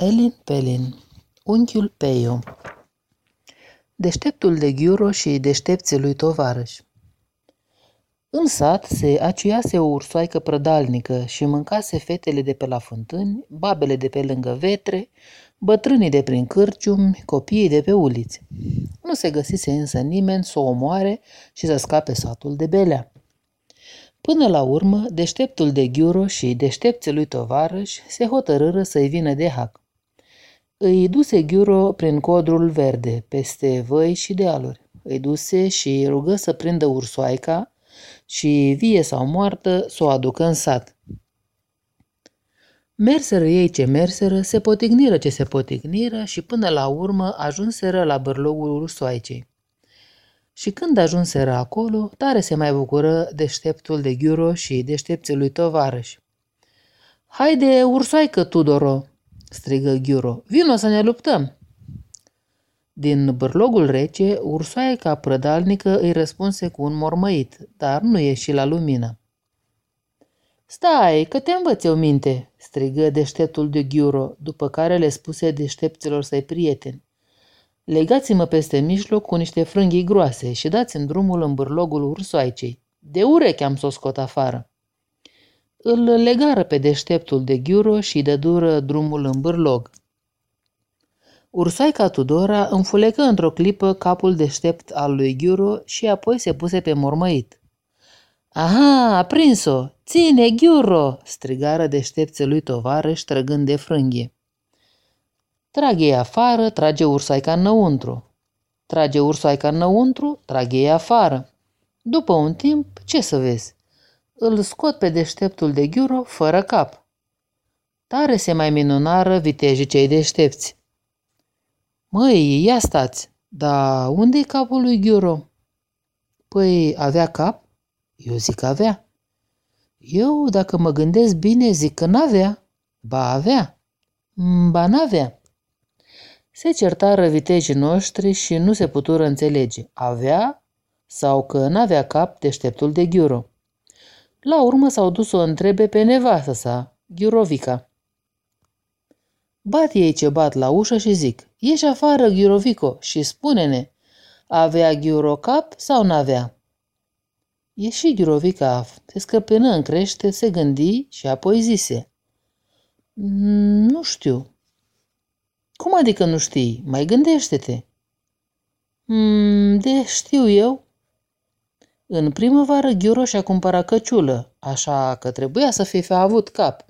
Elin Pelin, unchiul Peio Deșteptul de Ghiuro și deștepții lui tovarăș În sat se aciase o ursoaică prădalnică și mâncase fetele de pe la fântâni, babele de pe lângă vetre, bătrânii de prin cârciumi, copiii de pe uliți. Nu se găsise însă nimeni să o omoare și să scape satul de belea. Până la urmă, deșteptul de Ghiuro și deștepții lui tovarăș se hotărâră să-i vină de hac. Îi duse Ghiuro prin codrul verde, peste văi și dealuri. Îi duse și rugă să prindă ursoaica și, vie sau moartă, să o aducă în sat. Merseră ei ce merseră, se potigniră ce se potigniră și până la urmă ajunseră la bărlogul ursoaicei. Și când ajunseră acolo, tare se mai bucură deșteptul de Ghiuro și deștepții lui tovarăș. Haide, ursoaică, Tudoro!" Strigă Ghiuro. Vino să ne luptăm! Din bărlogul rece, ursoaica prădalnică îi răspunse cu un mormăit, dar nu ieși la lumină. Stai, că te învăț eu minte, strigă deșteptul de Ghiuro, după care le spuse deștepților săi prieteni. Legați-mă peste mijloc cu niște frânghii groase și dați-mi drumul în bârlogul ursoaicei. De ureche am să o scot afară. Îl legară pe deșteptul de ghiuro și de dură drumul în bârlog. Ursoaica Tudora înfulecă într-o clipă capul deștept al lui Ghiuro și apoi se puse pe mormăit. Aha, a prins-o! Ține, Ghiuro!" strigară deștepțe lui tovarăș trăgând de frânghie. Trage ei afară, trage ursaica înăuntru. Trage ursaica înăuntru, trage ei afară. După un timp, ce să vezi? Îl scot pe deșteptul de ghiuro fără cap. Tare se mai minunară vitejii cei deștepți. Măi, ia stați, dar unde e capul lui Ghiuro? Păi, avea cap? Eu zic avea. Eu, dacă mă gândesc bine, zic că n-avea. Ba avea. Ba n-avea. Se certară vitejii noștri și nu se putură înțelege. Avea sau că n-avea cap deșteptul de Ghiuro. La urmă s-au dus să o întrebe pe nevastă sa, Ghiurovica. Bat ei ce bat la ușă și zic, ieși afară, Ghiurovico, și spune-ne, avea Ghiuro cap sau n-avea? Ieși Ghiurovica, se scăpână în crește, se gândi și apoi zise, Nu știu, cum adică nu știi? Mai gândește-te. Mm, de știu eu. În primăvară Ghiuro și-a cumpărat căciulă, așa că trebuia să fie avut cap.